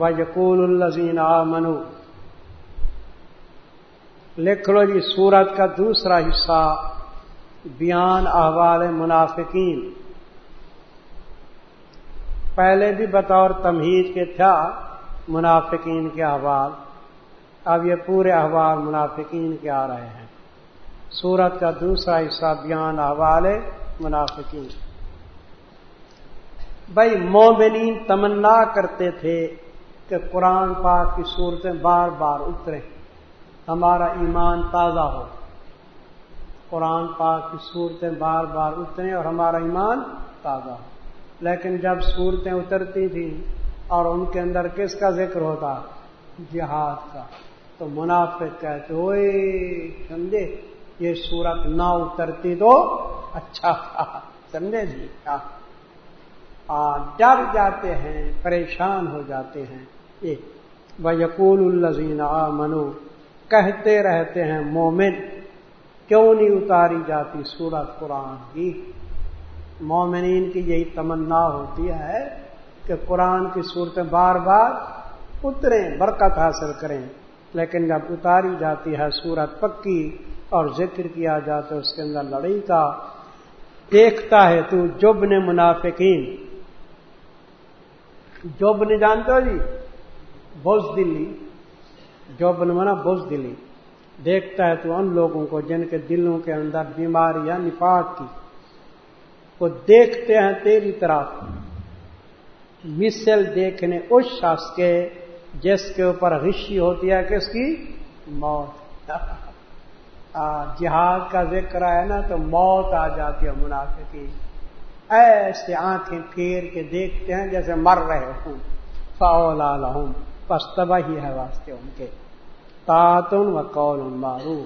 و یقول الزین آ منو لکھ لو جی سورت کا دوسرا حصہ، بیان احوال منافقین۔ پہلے بھی بطور تمہید کے تھا منافقین کے احوال، اب یہ پورے احوال منافقین کے آ رہے ہیں۔ سورت کا دوسرا حصہ، بیان احوال منافقین۔ بھائی، مومنین تمنا کرتے تھے۔ کہ قرآن پاک کی صورتیں بار بار اترے، ہمارا ایمان تازہ ہو۔ قرآن پاک کی صورتیں بار بار اتریں اور ہمارا ایمان تازہ ہو۔ لیکن جب صورتیں اترتی تھیں اور ان کے اندر کس کا ذکر ہوتا؟ جہاد کا۔ تو منافق کہتے ہوئے سمجھے، یہ صورت نہ اترتی تو اچھا۔ سمجھے جی؟ کیا ڈر جاتے ہیں، پریشان ہو جاتے ہیں۔ یہ یقول الزین آ منو کہتے رہتے ہیں، مومن، کیوں نہیں اتاری جاتی سورت قرآن کی؟ مومنین کی یہی تمنا ہوتی ہے کہ قرآن کی صورتیں بار بار اتریں، برکت حاصل کریں۔ لیکن جب اتاری جاتی ہے سورت پکی اور ذکر کیا جاتا ہے، اس کے اندر لڑائی کا دیکھتا ہے، تو جب نے منافقین۔ جب نے جانتے ہو جی؟ بوز دلی۔ جوبن منا بوز دلی۔ دیکھتا ہے تو ان لوگوں کو جن کے دلوں کے اندر بیماری یا نفاق کی۔ وہ دیکھتے ہیں تیری طرف مسل دیکھنے اس شخص کے جس کے اوپر غشی ہوتی ہے، کس کی؟ موت۔ جہاد کا ذکر ہے نا تو موت آ جاتی ہے منافع کی ایسے آنکھیں پھیر کے دیکھتے ہیں جیسے مر رہے ہوں۔ فاول ہوں پس تباہی ہے واسطے ان کے۔ تاطن و قول مارو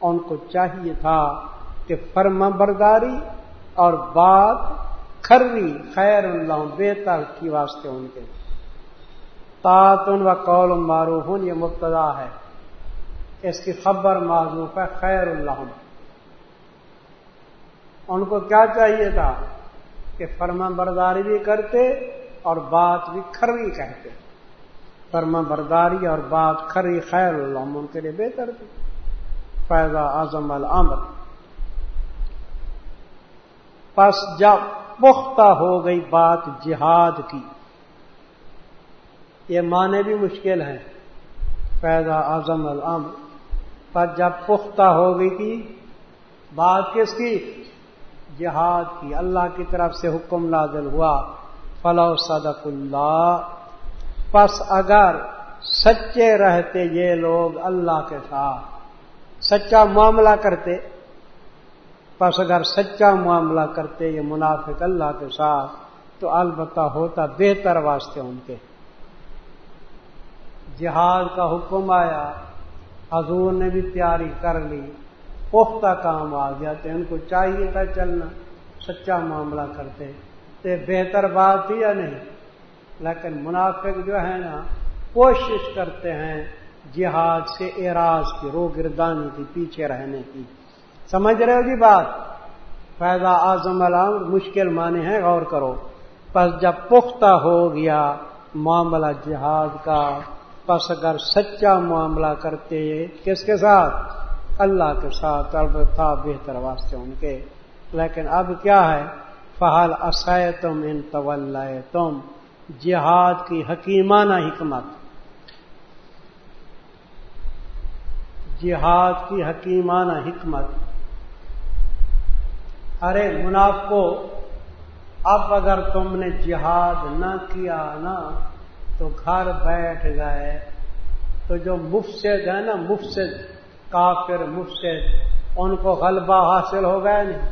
ان کو چاہیے تھا کہ فرما برداری اور بات کھری خیر اللہ، بہتر کی واسطے ان کے۔ تاطن و قول معروف یہ مبتدا ہے۔ اس کی خبر معروف ہے، خیر اللہ۔ ان کو کیا چاہیے تھا؟ کہ فرما برداری بھی کرتے اور بات بھی کھری کہتے۔ فرما برداری اور بات کھری خیر اللہ ان کے لیے بہتر تھی فیضا اعظم العمر پس جب پختہ ہو گئی بات جہاد کی، یہ معنی بھی مشکل ہے۔ پیدا اعظم العم پر جب پختہ ہو گئی کی، بات کس کی؟ جہاد کی اللہ کی طرف سے حکم نازل ہوا، فلو صدق اللہ پس اگر سچے رہتے یہ لوگ اللہ کے ساتھ، سچا معاملہ کرتے، پس اگر سچا معاملہ کرتے یہ منافق اللہ کے ساتھ، تو البتہ ہوتا بہتر واسطے ان کے۔ جہاد کا حکم آیا، حضور نے بھی تیاری کر لی۔ پختہ کام آ گیا تو ان کو چاہیے تھا چلنا، سچا معاملہ کرتے۔ تو بہتر بات تھی یا نہیں؟ لیکن منافق جو ہے نا، کوشش کرتے ہیں جہاد سے اعراض کی رو گردانی کی، پیچھے رہنے کی۔ سمجھ رہے ہو جی بات؟ فائدہ اعظم علام مشکل معنی ہے، غور کرو۔ پس جب پختہ ہو گیا معاملہ جہاد کا، پس اگر سچا معاملہ کرتے، کس کے ساتھ؟ اللہ کے ساتھ تھا بہتر واسطے ان کے۔ لیکن اب کیا ہے؟ فہل اسائے تم ان طول تم جہاد کی حکیمانہ حکمت۔ جہاد کی حکیمانہ حکمت۔ ارے منافقو، اب اگر تم نے جہاد نہ کیا نا، تو گھر بیٹھ گئے۔ تو جو مفسد ہے نا، مفسد۔ کافر، مفسد، ان کو غلبہ حاصل ہو گیا نہیں۔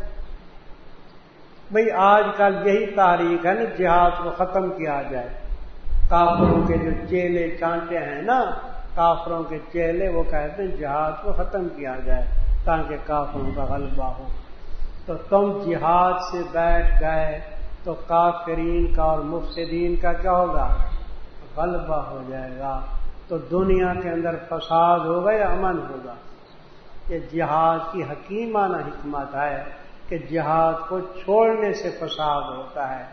بھئی آج کل یہی تاریخ ہے نا، جہاد کو ختم کیا جائے۔ کافروں کے جو چیلے چانٹے ہیں نا، کافروں کے چیلے وہ کہتے ہیں جہاد کو ختم کیا جائے تاکہ کافروں کا غلبہ ہو۔ تو تم جہاد سے بیٹھ گئے تو کافرین کا اور مفسدین کا کیا ہوگا؟ غلبہ ہو جائے گا۔ تو دنیا کے اندر فساد ہوگا یا امن ہوگا؟ یہ جہاد کی حکیمانہ حکمت ہے کہ جہاد کو چھوڑنے سے فساد ہوتا ہے،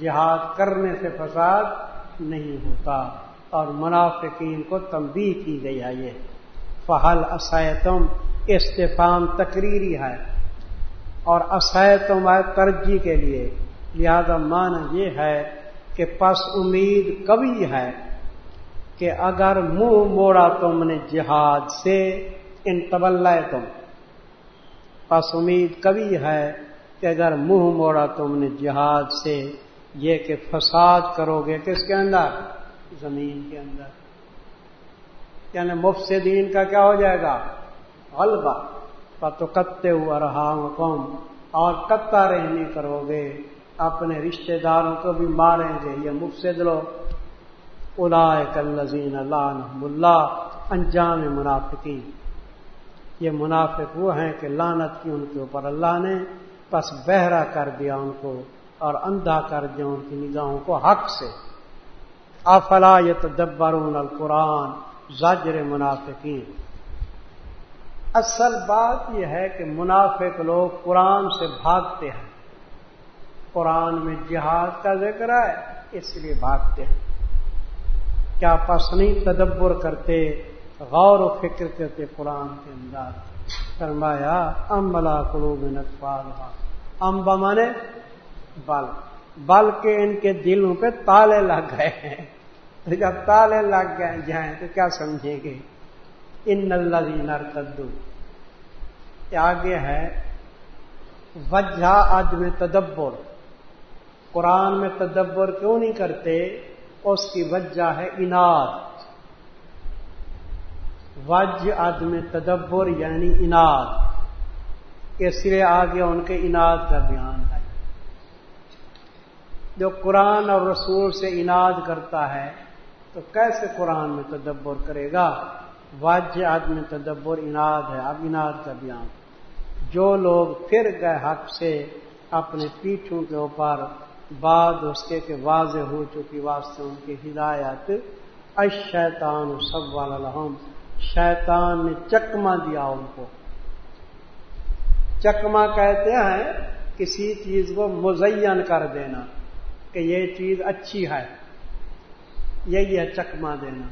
جہاد کرنے سے فساد نہیں ہوتا۔ اور منافقین کو تنبیہ کی گئی ہے یہ۔ فہل اسیتم استفام تقریری ہے۔ اور اسیتم ہے ترجیح کے لیے۔ لہذا معنی یہ ہے کہ پس امید کبھی ہے کہ اگر منہ موڑا تم نے جہاد سے ان طبل تم پس امید کبھی ہے کہ اگر منہ موڑا تم نے جہاد سے، یہ کہ فساد کرو گے کس کے اندر؟ زمین کے اندر۔ یعنی مفت دین کا کیا ہو جائے گا؟ غلبہ۔ تو کتے ہوا رہا قوم اور کتا رہنی کرو گے، اپنے رشتہ داروں کو بھی ماریں گے۔ یہ مفت لو۔ الا کلزین اللہ اللہ، انجام منافقین۔ یہ منافق وہ ہیں کہ لانت کی ان کے اوپر اللہ نے پس بہرا کر دیا ان کو اور اندھا کر دیا ان کی نگاہوں کو حق سے۔ افلا یہ تدبرون القرآن زاجر منافقین۔ اصل بات یہ ہے کہ منافق لوگ قرآن سے بھاگتے ہیں۔ قرآن میں جہاد کا ذکر ہے، اس لیے بھاگتے ہیں۔ کیا پس نہیں تدبر کرتے؟ غور و فکر کرتے قرآن کے اندر۔ فرمایا امبلا قلوب نقبال امبا مانے بل۔ بلکہ ان کے دلوں پہ تالے لگ گئے ہیں۔ جب تالے لگ گئے جائیں تو کیا سمجھیں گے؟ ان اللہ نر کدو آگے ہے، وجہ عدم تدبر۔ قرآن میں تدبر کیوں نہیں کرتے؟ اس کی وجہ ہے اناد۔ وج عدم تدبر یعنی اناد۔ اس لیے آگے ان کے اناد کا بیان ہے۔ جو قرآن اور رسول سے اناد کرتا ہے، تو کیسے قرآن میں تدبر کرے گا؟ واج عدم تدبر اناد ہے۔ اب اناد کا بیان۔ جو لوگ پھر گئے حق سے، اپنے پیٹھوں کے اوپر بعد اس کے کہ واضح ہو چکی واسطے ان کی ہدایت اشیطان سب والا شیطان نے چکما دیا ان کو۔ چکما کہتے ہیں کسی چیز کو مزین کر دینا کہ یہ چیز اچھی ہے، یہی ہے چکما دینا۔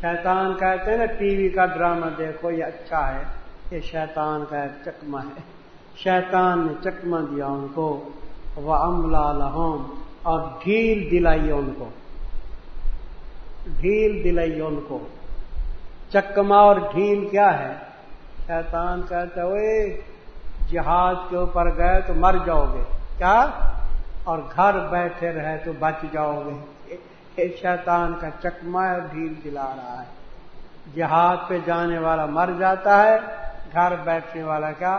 شیطان کہتے ہیں نا، ٹی وی کا ڈرامہ دیکھو، یہ اچھا ہے۔ یہ شیطان کا چکما ہے۔ شیطان نے چکما دیا ان کو۔ وہ املا لہوم اور ڈھیل دلائی ان کو۔ ڈھیل دلائی ان کو۔ چکما اور ڈھیل کیا ہے؟ شیطان کہتا ہے جہاز کے اوپر گئے تو مر جاؤ گے۔ کیا؟ اور گھر بیٹھے رہے تو بچ جاؤ گے۔ شیطان کا چکما اور ڈھیل دلا رہا ہے۔ جہاز پہ جانے والا مر جاتا ہے، گھر بیٹھنے والا کیا؟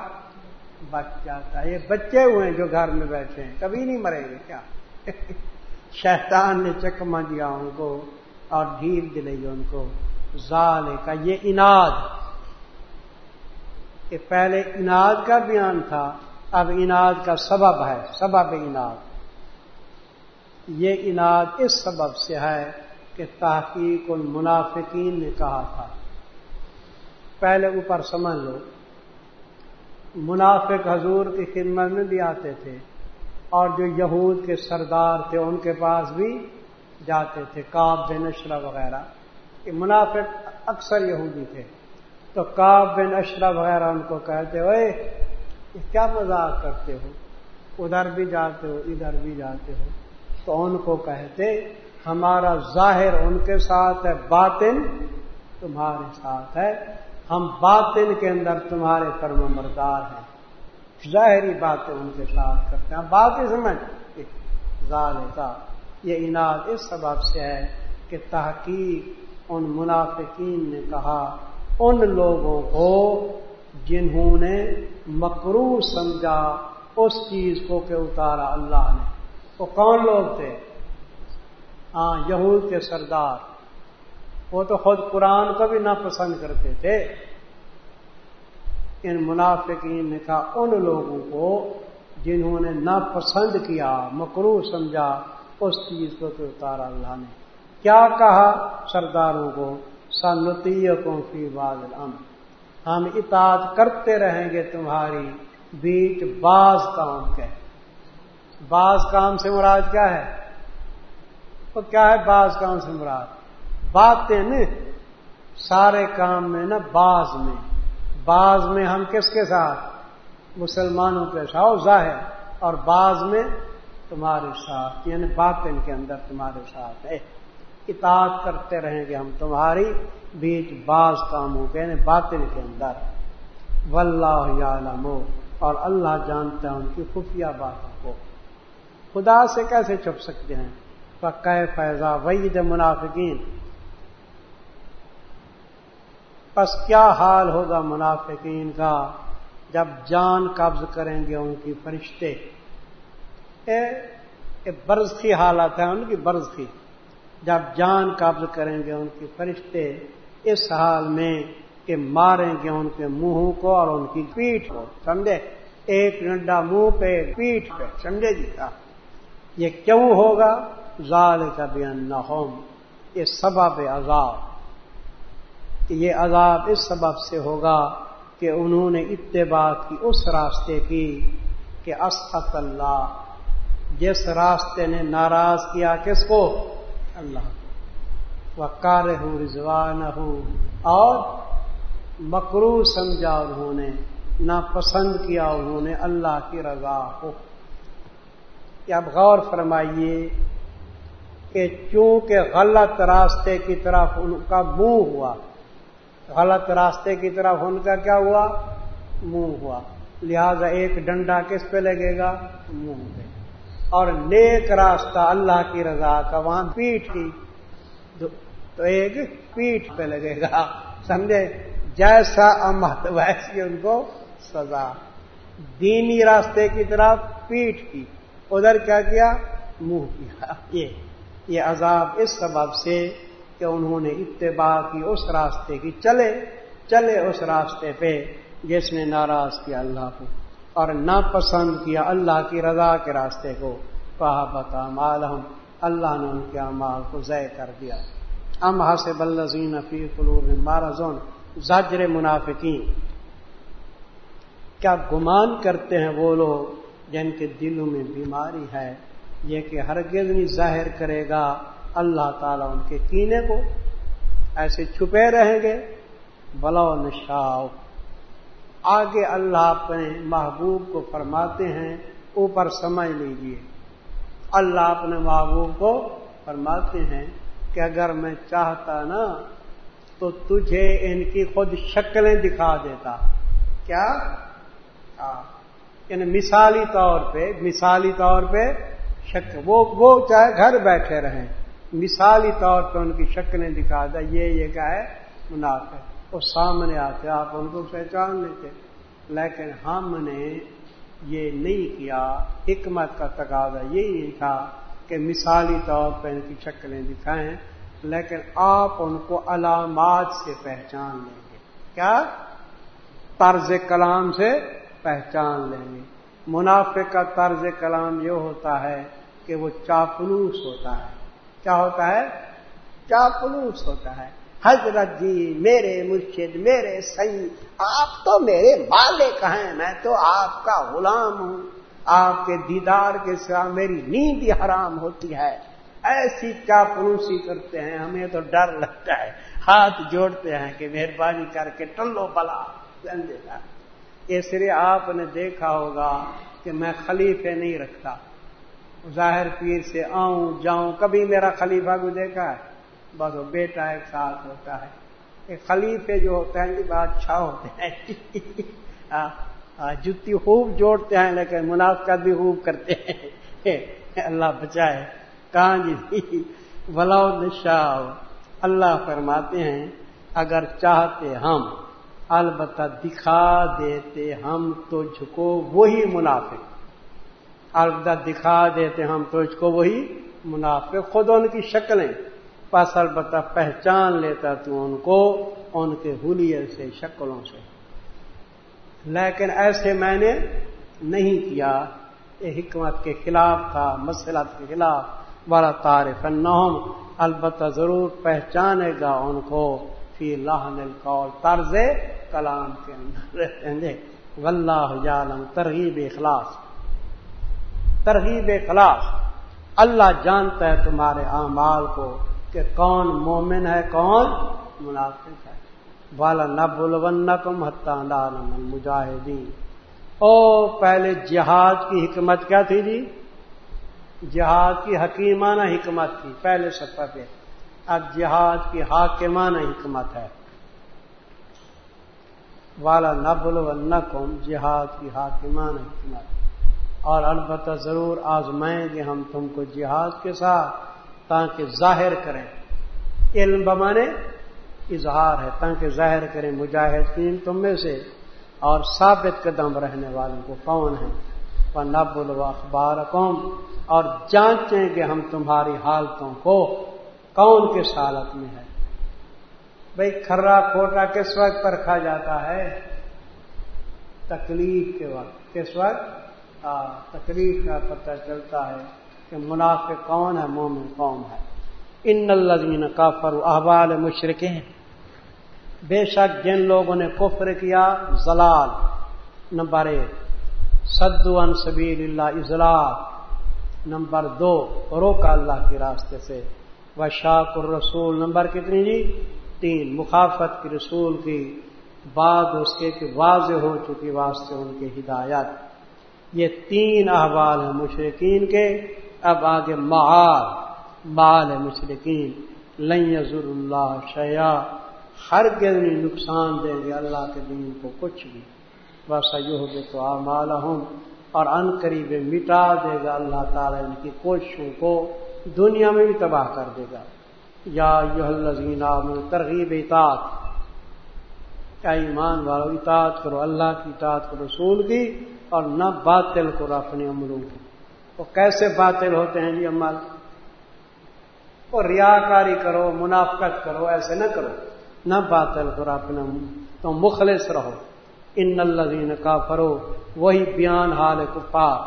بچ جاتا ہے۔ یہ بچے ہوئے ہیں جو گھر میں بیٹھے ہیں، کبھی نہیں مریں گے، کیا؟ شیطان نے چکما دیا ان کو اور ڈھیل دلائی ان کو۔ زال کا یہ اناد۔ کہ پہلے اناد کا بیان تھا، اب اناد کا سبب ہے، سبب اناد۔ یہ اناد اس سبب سے ہے کہ تحقیق المنافقین نے کہا تھا۔ پہلے اوپر سمجھ لو، منافق حضور کی خدمت میں بھی آتے تھے اور جو یہود کے سردار تھے ان کے پاس بھی جاتے تھے کاب بے نشرہ وغیرہ۔ کہ منافق اکثر یہودی تھے۔ تو کاب بن اشرا وغیرہ ان کو کہتے ہوئے کیا مذاق کرتے ہو؟ ادھر بھی جاتے ہو، ادھر بھی جاتے ہو۔ تو ان کو کہتے، ہمارا ظاہر ان کے ساتھ ہے، باطن تمہارے ساتھ ہے۔ ہم باطن کے اندر تمہارے فرم مردار ہیں۔ ظاہری باتیں ان کے ساتھ کرتے ہیں۔ بات ہی سمجھ ظاہر کا یہ انعد اس سبب سے ہے کہ تحقیق ان منافقین نے کہا، ان لوگوں کو جنہوں نے مکرو سمجھا، اس چیز کو کہ اتارا اللہ نے۔ وہ کون لوگ تھے؟ ہاں یہود کے سردار۔ وہ تو خود قرآن کو بھی ناپسند کرتے تھے۔ ان منافقین نے کہا، ان لوگوں کو جنہوں نے ناپسند کیا، مکرو سمجھا، اس چیز کو کہ اتارا اللہ نے۔ کیا کہا سرداروں کو؟ سنتی کو فی الم ہم اطاعت کرتے رہیں گے تمہاری بیچ بعض کام کے۔ بعض کام سے مراد کیا ہے؟ تو کیا ہے بعض کام سے مراد؟ باتیں سارے کام میں نا باز میں۔ باز میں ہم کس کے ساتھ؟ مسلمانوں کے ساتھ ظاہر۔ اور بعض میں تمہارے ساتھ یعنی باطن کے اندر تمہارے ساتھ ہے۔ اطاعت کرتے رہیں گے ہم تمہاری بیچ بعض کاموں کے یعنی باطن کے اندر۔ واللہ عالم اور اللہ جانتا ہے ان کی خفیہ باتوں کو۔ خدا سے کیسے چھپ سکتے ہیں؟ پکا فیضا وعید منافقین پس کیا حال ہوگا منافقین کا جب جان قبض کریں گے ان کی فرشتے؟ برض کی حالت ہے، ان کی برض کی۔ جب جان قبض کریں گے ان کی فرشتے، اس حال میں کہ ماریں گے ان کے منہ کو اور ان کی پیٹھ کو، سمجھے؟ ایک ڈنڈا منہ پہ پیٹھ پہ، سمجھے جی؟ کا یہ کیوں ہوگا؟ ظال کا بھی نہ یہ سبب عذاب۔ یہ عذاب اس سبب سے ہوگا کہ انہوں نے اتباع کی اس راستے کی کہ اسحت اللہ، جس راستے نے ناراض کیا کس کو؟ اللہ کو۔ وہ کار ہوں رضوان ہوں اور مکرو سمجھا انہوں نے نہ پسند کیا انہوں نے اللہ کی رضا کو۔ کہ اب غور فرمائیے کہ چونکہ غلط راستے کی طرف ان کا منہ ہوا، غلط راستے کی طرف ان کا کیا ہوا؟ منہ ہوا۔ لہذا ایک ڈنڈا کس پہ لگے گا؟ منہ پہ۔ اور نیک راستہ اللہ کی رضا کا وہاں پیٹ کی تو ایک پیٹ پہ لگے گا، سمجھے؟ جیسا امت، ویسی ان کو سزا۔ دینی راستے کی طرف پیٹ کی۔ ادھر کیا کیا؟ منہ کیا۔ یہ یہ عذاب اس سبب سے کہ انہوں نے اتباع کی اس راستے کی، چلے چلے اس راستے پہ جس نے ناراض کیا اللہ کو۔ اور نہ پسند کیا اللہ کی رضا کے راستے کو کہا بتا مال ہم اللہ نے ان کے امال کو ضائع کر دیا۔ ام سے بلزین فی فلور مارزون زاجر منافقین۔ کیا گمان کرتے ہیں وہ لوگ جن کے دلوں میں بیماری ہے، یہ کہ ہرگز نہیں ظاہر کرے گا اللہ تعالیٰ ان کے کینے کو؟ ایسے چھپے رہیں گے بلو نشاؤ۔ آگے اللہ اپنے محبوب کو فرماتے ہیں، اوپر سمجھ لیجیے اللہ اپنے محبوب کو فرماتے ہیں کہ اگر میں چاہتا نا، تو تجھے ان کی خود شکلیں دکھا دیتا۔ کیا؟ ہاں۔ یعنی مثالی طور پہ، مثالی طور پہ شک وہ وہ چاہے گھر بیٹھے رہیں، مثالی طور پہ ان کی شکلیں دکھا دا یہ یہ کیا ہے؟ منافع وہ سامنے آتے آپ ان کو پہچان لیتے لیکن ہم نے یہ نہیں کیا، حکمت کا تقاضا یہی تھا کہ مثالی طور پہ ان کی شکلیں دکھائیں۔ لیکن آپ ان کو علامات سے پہچان لیں گے۔ کیا؟ طرز کلام سے پہچان لیں گے۔ منافع کا طرز کلام یہ ہوتا ہے کہ وہ چاپلوس ہوتا ہے۔ کیا ہوتا ہے؟ کیا پلوس ہوتا ہے۔ حضرت جی میرے مرشد میرے سی آپ تو میرے مالک ہیں، میں تو آپ کا غلام ہوں۔ آپ کے دیدار کے سوا میری نیند ہی حرام ہوتی ہے۔ ایسی کیا کرتے ہیں، ہمیں تو ڈر لگتا ہے۔ ہاتھ جوڑتے ہیں کہ مہربانی کر کے ٹلو بلا۔ اس لیے آپ نے دیکھا ہوگا کہ میں خلیفے نہیں رکھتا۔ ظاہر پیر سے آؤں جاؤں، کبھی میرا خلیفہ کو دیکھا ہے۔ بس وہ بیٹا ایک ساتھ ہوتا ہے۔ خلیفے جو ہوتے ہیں بادشاہ ہوتے ہیں۔ ہاں، ہاں، جتی خوب جوڑتے ہیں، لیکن منافقت بھی خوب کرتے ہیں۔ اللہ بچائے۔ کہاں جی؟ بلاؤ نشاؤ اللہ فرماتے ہیں، اگر چاہتے ہم، البتہ دکھا دیتے ہم تو جھکو وہی منافق۔ البتہ دکھا دیتے ہم تو اس کو وہی منافع خود ان کی شکلیں۔ پس البتہ پہچان لیتا تو ان کو، ان کے حلیے سے، شکلوں سے۔ لیکن ایسے میں نے نہیں کیا۔ یہ حکمت کے خلاف تھا مسلط کے خلاف۔ بڑا تعارف نوم البتہ ضرور پہچانے گا ان کو۔ فی لاہن القول، طرز کلام کے اندر واللہ ترغیب اخلاص۔ ترغیب خلاف اللہ جانتا ہے تمہارے اعمال کو۔ کہ کون مومن ہے، کون منافق ہے۔ بالا نب الون کم حتان مجاہدین او، پہلے جہاد کی حکمت کیا تھی جی؟ جہاد کی حکیمانہ حکمت تھی، پہلے سفر پہ۔ اب جہاد کی حاکمانہ حکمت ہے۔ والا نبل و نقم جہاد کی حاکمانہ حکمت۔ اور البتہ ضرور آزمائیں گے ہم تم کو جہاد کے ساتھ۔ تاکہ ظاہر کریں۔ علم بمانے اظہار ہے، تاکہ ظاہر کریں مجاہدین تم میں سے اور ثابت قدم رہنے والوں کو کون ہے نب الو اخبار قوم اور جانچیں گے ہم تمہاری حالتوں کو کون کس حالت میں ہے۔ بھائی کھرا کھوٹا کس وقت پر کھا جاتا ہے؟ تکلیف کے وقت، کس وقت؟ تکلیف کا پتہ چلتا ہے۔ کہ منافع کون ہے مومن کون ہے ان الزین کافر احبال مشرقے ہیں بے شک جن لوگوں نے کفر کیا زلال نمبر ایک سدو ان سبیل اللہ، اضلاع۔ نمبر دو، روکا اللہ کے راستے سے۔ و شاق الرسول، نمبر کتنی جی؟ تین، مخافت کی رسول کی بعد اس کے کہ واضح ہو چکی، واسطے ان کی ہدایت۔ یہ تین احوال ہیں مشرقین کے۔ اب آگے معال مال ہے مشرقین لئی ضر اللہ شیا ہر گرمی نقصان دیں گے اللہ کے دین کو کچھ بھی۔ بس یہ تو آمال ہوں اور ان قریب مٹا دے گا اللہ تعالیٰ ان کی کوششوں کو، دنیا میں بھی تباہ کر دے گا۔ یا یہ ترغیب اطاعت۔ کیا ایمان والو، اطاعت کرو اللہ کی، اطاعت کرو رسول کی، اور نہ باطل کرو اپنے عملوں کی۔ وہ کیسے باطل ہوتے ہیں جی عمل وہ ریاکاری کرو، منافقت کرو، ایسے نہ کرو۔ نہ باطل کرو اپنے تو مخلص رہو۔ ان الزین کا فرو وہی بیان حال کفار۔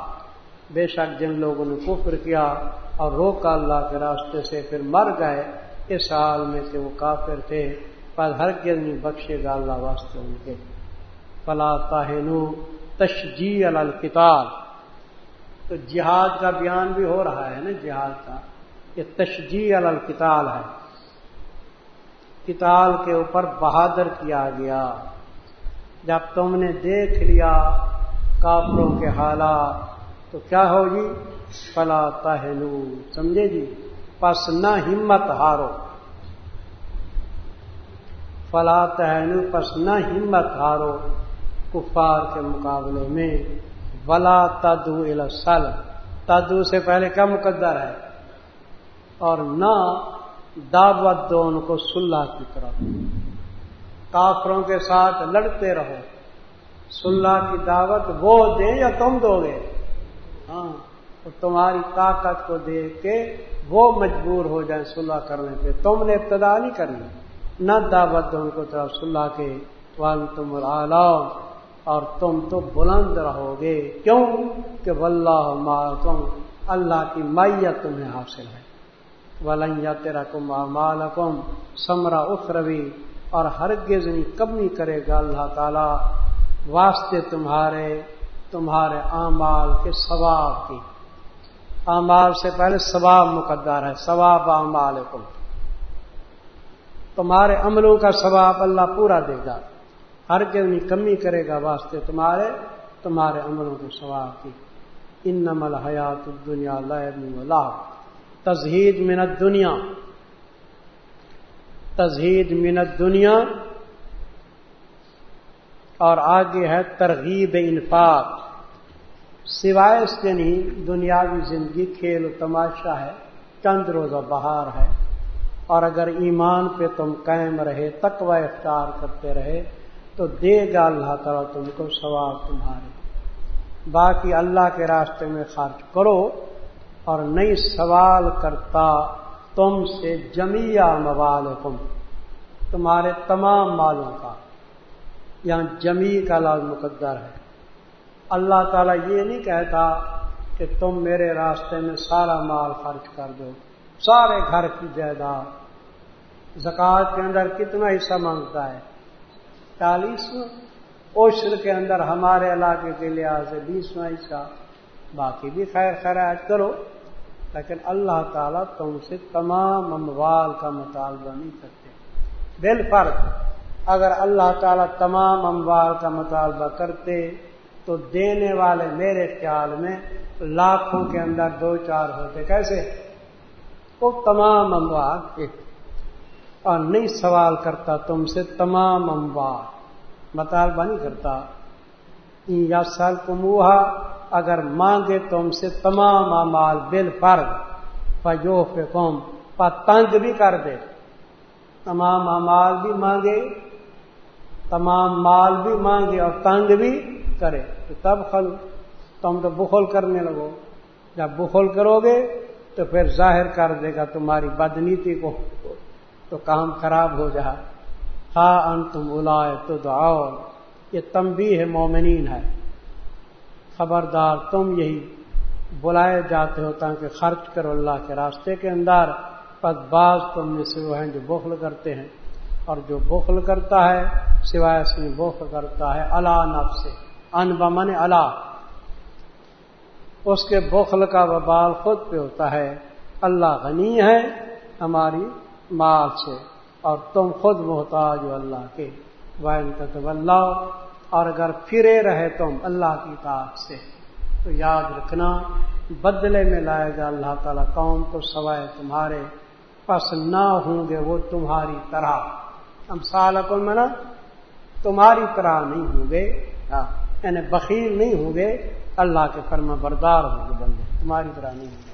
بے شک جن لوگوں نے کفر کیا اور روکا اللہ کے راستے سے پھر مر گئے، اس حال میں کہ وہ کافر تھے، پر ہر نہیں بخشے گا اللہ واسطے ان کے۔ فلا تاہن تشجی الکتاب تو جہاد کا بیان بھی ہو رہا ہے نا جہاد کا، یہ تشجی الکتال ہے۔ کتال کے اوپر بہادر کیا گیا۔ جب تم نے دیکھ لیا کافروں کے حالات، تو کیا ہوگی؟ فلا تہلو، سمجھے جی؟ پس نہ ہمت ہارو۔ فلا تہلو، پس نہ ہمت ہارو کفار کے مقابلے میں۔ ولا تدو السل تدو سے پہلے کیا مقدر ہے؟ اور نہ دعوت دو ان کو سلح کی طرف۔ کافروں کے ساتھ لڑتے رہو۔ سلح کی دعوت وہ دیں یا تم دو گے؟ ہاں تو تمہاری طاقت کو دیکھ کے وہ مجبور ہو جائیں صلح کرنے پہ۔ تم نے ابتدا نہیں کرنی۔ نہ دعوت دو ان کو طرف صلح کے۔ ون تم اور تم تو بلند رہو گے۔ کیوں؟ کہ واللہ تم اللہ کی مائیت تمہیں حاصل ہے۔ ولنیا تیرا کم مالکم سمرا اخروی، اور ہر گزنی کب کرے گا اللہ تعالی واسطے تمہارے تمہارے اعمال کے ثواب کی۔ اعمال سے پہلے ثواب مقدر ہے، ثواب اعمال تمہارے عملوں کا ثواب اللہ پورا دے گا۔ ہر کے کمی کرے گا واسطے تمہارے تمہارے عملوں کے ثواب کی۔ ان نمل حیات دنیا اللہ تزہید منت دنیا تزہید منت دنیا اور آگے ہے ترغیب انفاق۔ سوائے اس کے نہیں، دنیاوی زندگی کھیل و تماشا ہے، چند روزہ بہار ہے۔ اور اگر ایمان پہ تم قائم رہے، تقوی اختیار کرتے رہے تو دے گا اللہ تعالیٰ تم کو ثواب تمہارے۔ باقی اللہ کے راستے میں خرچ کرو اور نئی سوال کرتا تم سے جمیا موال تمہارے تمام مالوں کا۔ یہاں جمی کا لال مقدر ہے۔ اللہ تعالیٰ یہ نہیں کہتا کہ تم میرے راستے میں سارا مال خرچ کر دو، سارے گھر کی جائیداد۔ زکوٰۃ کے اندر کتنا حصہ مانگتا ہے؟ چالیسواں اوشر کے اندر ہمارے علاقے کے لحاظ سے بیسواں حصہ باقی بھی خیر خیر کرو، لیکن اللہ تعالیٰ تم سے تمام اموال کا مطالبہ نہیں کرتے۔ بال فرق اگر اللہ تعالیٰ تمام اموال کا مطالبہ کرتے تو دینے والے میرے خیال میں لاکھوں کے اندر دو چار ہوتے، کیسے؟ وہ تمام اموال اور نہیں سوال کرتا تم سے تمام اموال۔ مطالبہ نہیں کرتا۔ یا سال کموہا اگر مانگے تم سے تمام امال بل فرض فجو پہ قوم تنگ بھی کر دے۔ تمام امال بھی مانگے، تمام مال بھی مانگے اور تنگ بھی کرے۔ تو تب خل، تم تو بخل کرنے لگو۔ جب بخل کرو گے تو پھر ظاہر کر دے گا تمہاری بدنیتی کو۔ تو کام خراب ہو جائے ہاں ان تم بلائے تو دعاؤ یہ تمبی ہے مومنین ہے۔ خبردار، تم یہی بلائے جاتے ہو تاکہ خرچ کرو اللہ کے راستے کے اندر۔ پس بعض تم میں سے وہ ہیں جو بخل کرتے ہیں۔ اور جو بخل کرتا ہے، سوائے اس میں بخل کرتا ہے۔ اللہ نب سے ان بمن اللہ اس کے بخل کا وبال خود پہ ہوتا ہے۔ اللہ غنی ہے، ہماری مال سے اور تم خود محتاج ہو اللہ کے۔ وائن تو اللہ اور اگر پھرے رہے تم اللہ کی طاق سے، تو یاد رکھنا، بدلے میں لائے گا اللہ تعالیٰ قوم کو سوائے تمہارے۔ پس نہ ہوں گے وہ تمہاری طرح۔ ہم سال کو منا تمہاری طرح نہیں ہوں گے۔ ہاں، یعنی بخیل نہیں ہوں گے۔ اللہ کے فرما بردار ہوں گے بندے، تمہاری طرح نہیں ہوں گے۔